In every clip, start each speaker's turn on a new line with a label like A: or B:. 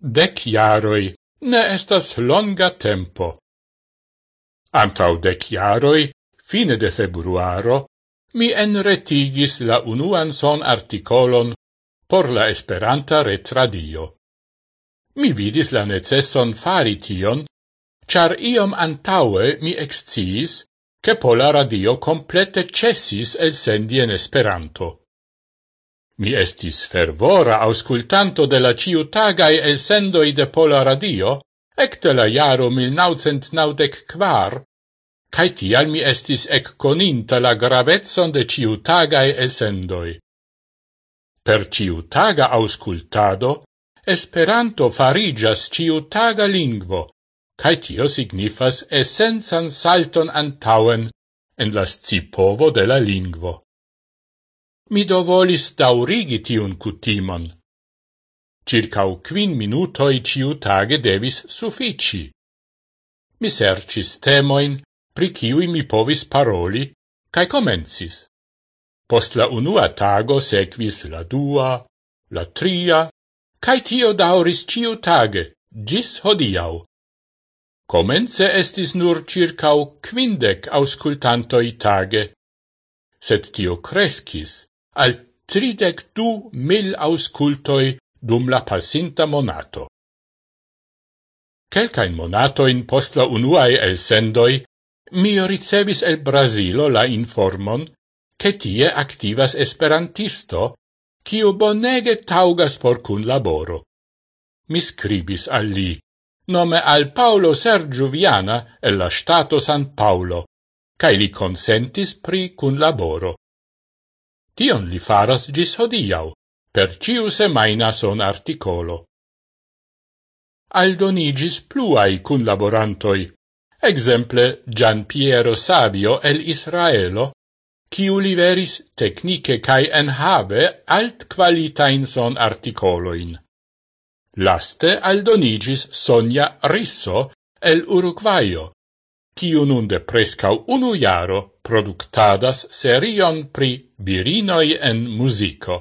A: Dec jaroi ne estas longa tempo. Antau dec jaroi, fine de februaro, mi enretigis la unuan son articolon por la Esperanta retradio. Mi vidis la necesson fari tion, char iom antaue mi exciis che pola radio complete cessis el sendi en Esperanto. Mi estis fervora auscultanto de la ciutagae elsendoi de Pola Radio, ecte la jaro 1994, cae tial mi estis ecconinta la gravetson de ciutagai elsendoi. Per ciutaga auscultado, Esperanto farigas ciutaga lingvo, cae tio signifas essensan salton antauen en las cipovo de la lingvo. Mi do volis daurigi tiun cutimon. Circau quin minutoi ciu tage devis suffici. Mi sercis temoin, pri ciui mi povis paroli, cae comencis. Post la unua tago sequis la dua, la tria, cae tio dauris ciu tage, gis hodiau. Comence estis nur circau quindec auscultantoi tage, sed tio crescis, al tridec du mil auscultoi dum la pasinta monato. Quelcain monatoin post la unuae el sendoi, mi ricevis el Brasilo la informon che tie activas esperantisto, cio bonege taugas por cun laboro. Mi scribis al li, nome al Paolo Sergio Viana e la Stato San Paolo, cae li consentis pri cun laboro. Tion li faras gis hodiau, per ciu semaina son articolo. Aldonigis pluai cun laborantoi, exemple Gian Piero Savio el Israelo, ciu liveris technice cae enhave alt qualitain son articoloin. Laste aldonigis Sonia Risso el Uruguayo, kiu nun de prescau unu jaro productadas serion pri virinoi en musico.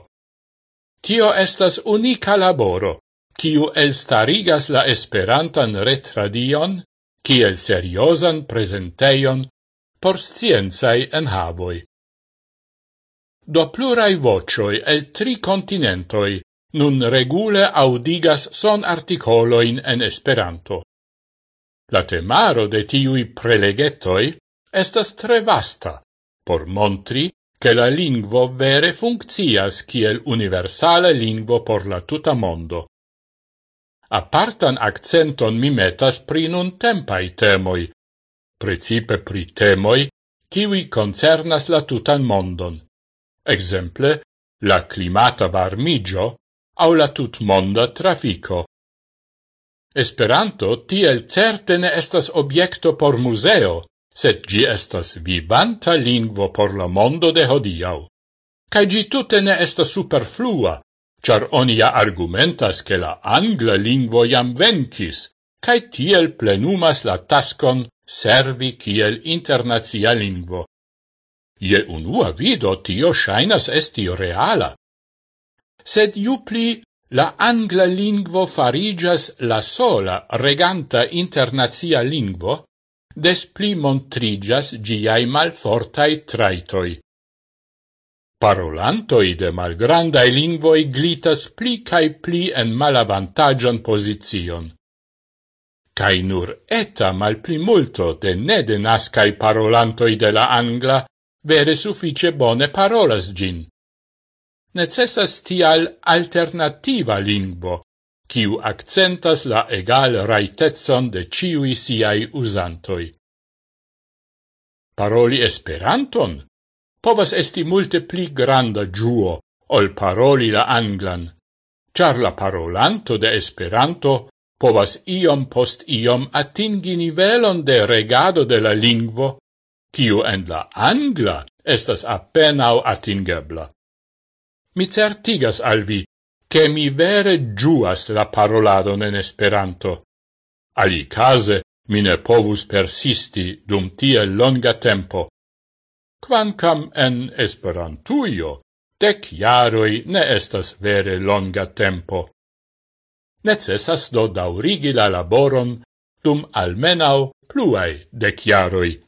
A: Tio estas unica laboro, kiu elstarigas la esperantan retradion kiel seriosan presenteion por sciencai enhavoi. Do plurai vocioi el tri continentoi nun regule audigas son articoloin en Esperanto. La temaro de tiui prelegetoi estas tre vasta, por montri che la lingvo vere funccias kiel universale lingvo por la tuta mondo. Apartan accenton mi metas pri nun tempai temoi, principe pri temoi, kiwi concernas la tutan mondon. Exemple, la climata varmigio au la tutmonda trafico. Esperanto tiel certe ne estas objekto por museo, sed gi estas vivanta lingvo por la mondo de hodiau. Cai gi tute ne estas superflua, char oni ja argumentas che la angla lingvo jam vencis, cae tiel plenumas la taskon servi kiel internazia lingvo. Je unua vido tio shainas esti reala. Sed ju pli La angla lingvo farigas la sola reganta internazia lingvo, des pli montrigas giai malfortai traitoi. Parolantoi de malgrandai lingvoi glitas pli cae pli en malavantagion posizion. Cai nur eta malplimulto de ne de nascai parolantoi de la angla vere suffice bone parolas gin necessas tial alternativa lingvo, kiu accentas la egal raitetson de ciui siai usantoi. Paroli Esperanton povas esti multe pli granda giuo ol paroli la anglan, char la parolanto de Esperanto povas iom post iom atingi nivelon de regado de la lingvo, kiu en la angla estas apenao atingebla. Mi certigas al vi, che mi vere giuas la paroladon en Esperanto. Ali case mi ne povus persisti dum tie longa tempo. Quancam en Esperantuio dec jaroi ne estas vere longa tempo. Necessas do daurigi la laboron dum almenau pluai deciaroi.